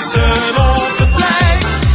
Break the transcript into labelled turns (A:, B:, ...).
A: seul